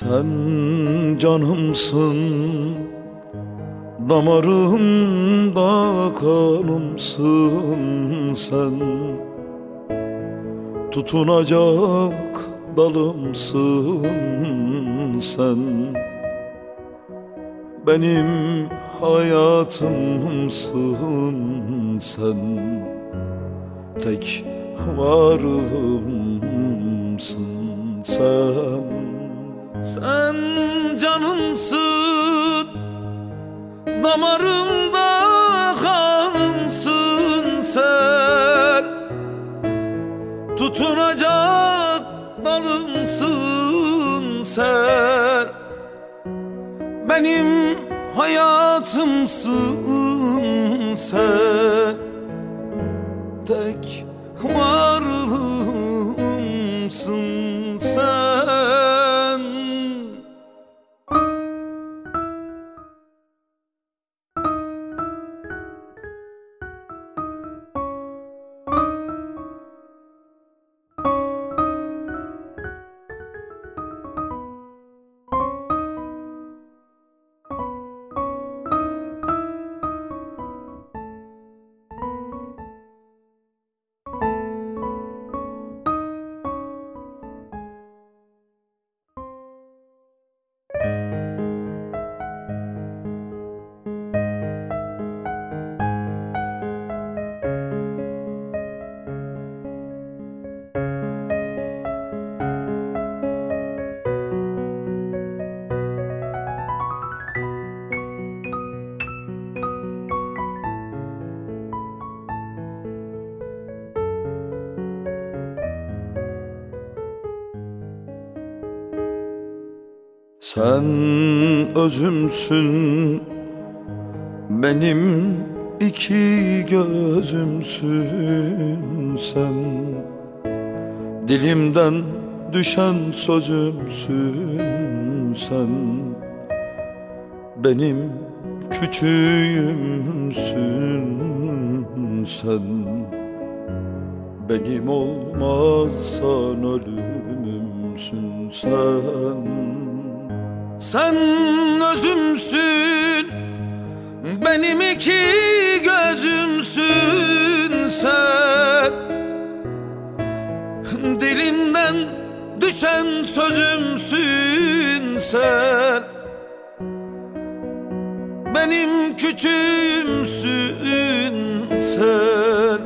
Sen canımsın Damarımda kanımsın sen. Tutunacak dalımsın sen. Benim hayatımsın sen. Tek varlığımsın sen canımsın Damarımda kanımsın sen. Tutunacak dalımsın sen. Benim hayatımsın sen. Tek varlığımsın Sen özümsün Benim iki gözümsün sen. Dilimden düşen sözümsün sen. Benim küçüğümsün sen. Benim olmazsan ölümümsün sen sen özümsün Benim iki gözümsün. Sen Dilimden düşen sözümsün. Sen Benim küçüğümsün. Sen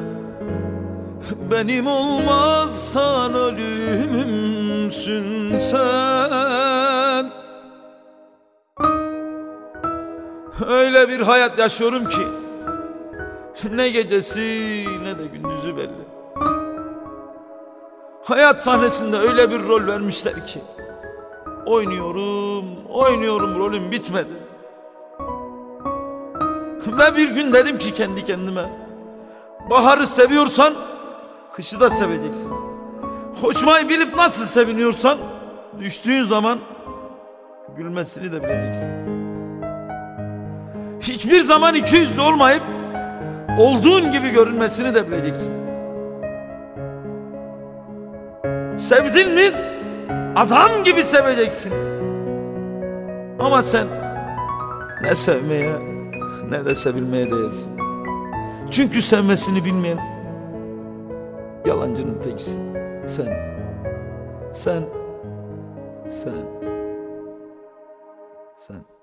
Benim olmazsan ölümümsün. Sen Öyle bir hayat yaşıyorum ki. Ne gecesi ne de gündüzü belli. Hayat sahnesinde öyle bir rol vermişler ki. Oynuyorum, oynuyorum rolüm bitmedi. Ve bir gün dedim ki kendi kendime Baharı seviyorsan kışı da seveceksin. Hoşmayı bilip nasıl seviniyorsan Düştüğün zaman gülmesini de bileceksin hiçbir zaman iki yüzlü olmayıp olduğun gibi görünmesini de bileceksin. Sevdin mi adam gibi seveceksin. Ama sen ne sevmeye ne de sevilmeye değersin. Çünkü sevmesini bilmeyen yalancının tekisin. Sen, sen, sen, sen.